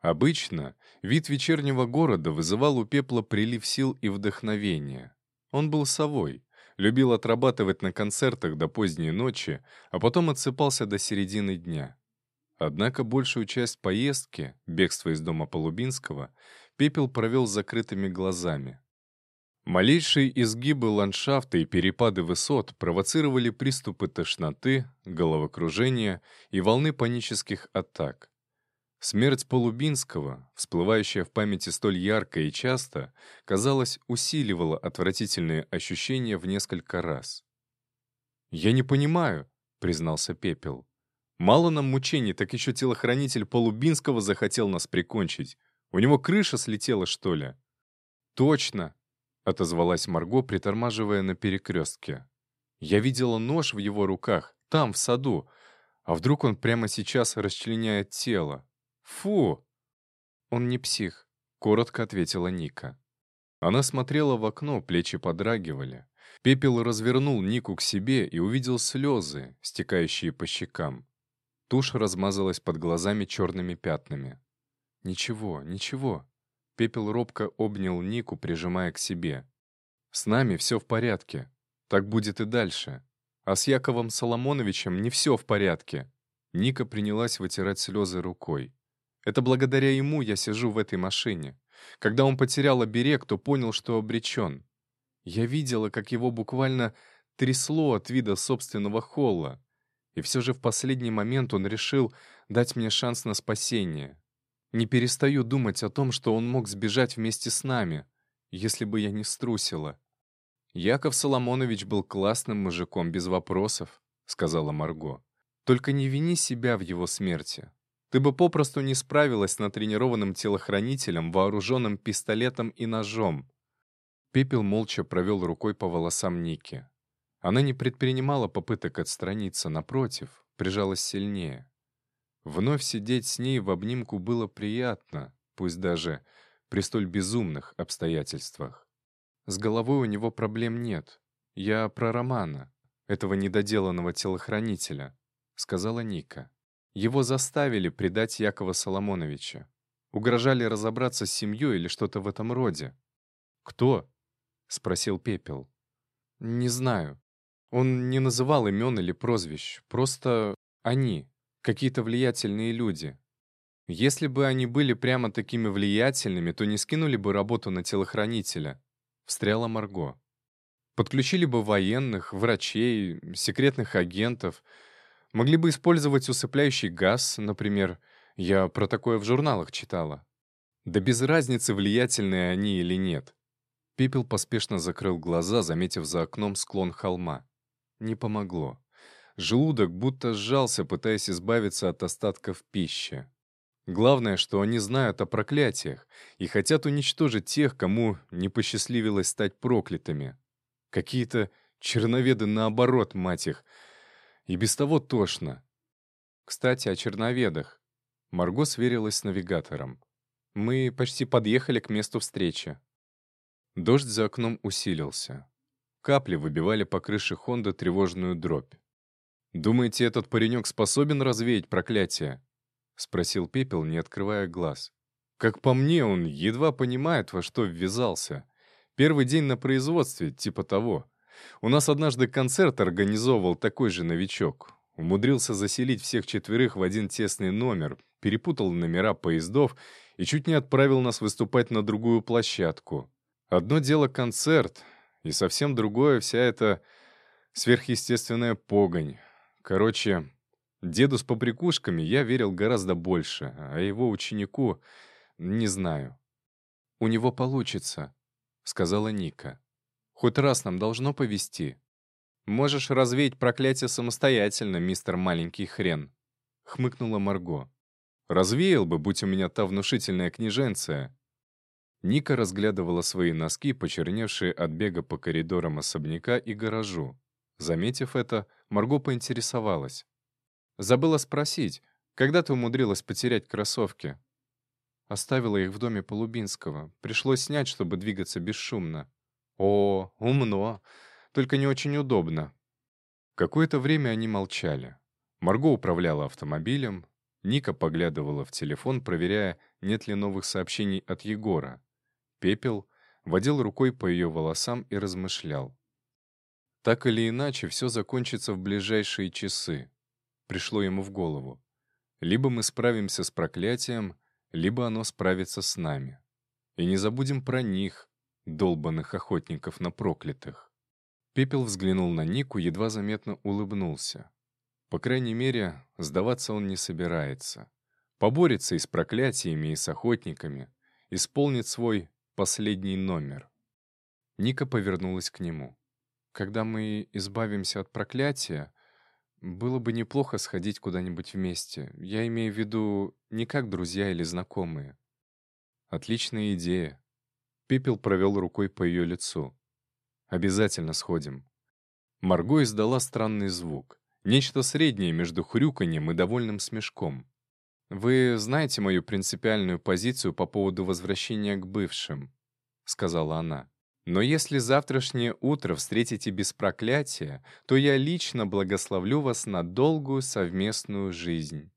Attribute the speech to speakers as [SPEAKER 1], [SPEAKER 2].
[SPEAKER 1] Обычно вид вечернего города вызывал у Пепла прилив сил и вдохновения. Он был совой, любил отрабатывать на концертах до поздней ночи, а потом отсыпался до середины дня. Однако большую часть поездки, бегство из дома Полубинского, Пепел провел с закрытыми глазами. Малейшие изгибы ландшафта и перепады высот провоцировали приступы тошноты, головокружения и волны панических атак. Смерть Полубинского, всплывающая в памяти столь ярко и часто, казалось, усиливала отвратительные ощущения в несколько раз. «Я не понимаю», — признался Пепел. «Мало нам мучений, так еще телохранитель Полубинского захотел нас прикончить. У него крыша слетела, что ли?» «Точно», — отозвалась Марго, притормаживая на перекрестке. «Я видела нож в его руках, там, в саду. А вдруг он прямо сейчас расчленяет тело?» «Фу!» «Он не псих», — коротко ответила Ника. Она смотрела в окно, плечи подрагивали. Пепел развернул Нику к себе и увидел слезы, стекающие по щекам. Тушь размазалась под глазами черными пятнами. «Ничего, ничего». Пепел робко обнял Нику, прижимая к себе. «С нами все в порядке. Так будет и дальше. А с Яковом Соломоновичем не все в порядке». Ника принялась вытирать слезы рукой. Это благодаря ему я сижу в этой машине. Когда он потерял оберег, то понял, что обречен. Я видела, как его буквально трясло от вида собственного холла. И все же в последний момент он решил дать мне шанс на спасение. Не перестаю думать о том, что он мог сбежать вместе с нами, если бы я не струсила. «Яков Соломонович был классным мужиком, без вопросов», — сказала Марго. «Только не вини себя в его смерти. Ты бы попросту не справилась с натренированным телохранителем, вооруженным пистолетом и ножом. Пепел молча провел рукой по волосам Ники. Она не предпринимала попыток отстраниться, напротив, прижалась сильнее. Вновь сидеть с ней в обнимку было приятно, пусть даже при столь безумных обстоятельствах. С головой у него проблем нет. Я про Романа, этого недоделанного телохранителя, сказала Ника. Его заставили предать Якова Соломоновича. Угрожали разобраться с семьей или что-то в этом роде. «Кто?» — спросил Пепел. «Не знаю. Он не называл имен или прозвищ. Просто они, какие-то влиятельные люди. Если бы они были прямо такими влиятельными, то не скинули бы работу на телохранителя», — встряла Марго. «Подключили бы военных, врачей, секретных агентов — Могли бы использовать усыпляющий газ, например. Я про такое в журналах читала. Да без разницы, влиятельные они или нет. Пепел поспешно закрыл глаза, заметив за окном склон холма. Не помогло. Желудок будто сжался, пытаясь избавиться от остатков пищи. Главное, что они знают о проклятиях и хотят уничтожить тех, кому не посчастливилось стать проклятыми. Какие-то черноведы наоборот, мать их — и без того тошно. Кстати, о черноведах. Марго сверилась с навигатором. Мы почти подъехали к месту встречи. Дождь за окном усилился. Капли выбивали по крыше Хонда тревожную дробь. «Думаете, этот паренек способен развеять проклятие?» — спросил Пепел, не открывая глаз. «Как по мне, он едва понимает, во что ввязался. Первый день на производстве, типа того. У нас однажды концерт организовывал такой же новичок. Умудрился заселить всех четверых в один тесный номер, перепутал номера поездов и чуть не отправил нас выступать на другую площадку. Одно дело концерт, и совсем другое вся эта сверхъестественная погонь. Короче, деду с побрякушками я верил гораздо больше, а его ученику не знаю. «У него получится», — сказала Ника. Хоть раз нам должно повести. Можешь развеять проклятие самостоятельно, мистер маленький хрен», — хмыкнула Марго. «Развеял бы, будь у меня та внушительная княженция». Ника разглядывала свои носки, почерневшие от бега по коридорам особняка и гаражу. Заметив это, Марго поинтересовалась. «Забыла спросить, когда ты умудрилась потерять кроссовки?» Оставила их в доме Полубинского. Пришлось снять, чтобы двигаться бесшумно. «О, умно, только не очень удобно». Какое-то время они молчали. Марго управляла автомобилем, Ника поглядывала в телефон, проверяя, нет ли новых сообщений от Егора. Пепел водил рукой по ее волосам и размышлял. Так или иначе, все закончится в ближайшие часы. Пришло ему в голову. Либо мы справимся с проклятием, либо оно справится с нами. И не забудем про них, долбанных охотников на проклятых. Пепел взглянул на Нику, едва заметно улыбнулся. По крайней мере, сдаваться он не собирается. Поборется и с проклятиями, и с охотниками. Исполнит свой последний номер. Ника повернулась к нему. «Когда мы избавимся от проклятия, было бы неплохо сходить куда-нибудь вместе. Я имею в виду не как друзья или знакомые». «Отличная идея». Пепел провел рукой по ее лицу. «Обязательно сходим». Марго издала странный звук. Нечто среднее между хрюканьем и довольным смешком. «Вы знаете мою принципиальную позицию по поводу возвращения к бывшим», — сказала она. «Но если завтрашнее утро встретите без проклятия, то я лично благословлю вас на долгую совместную жизнь».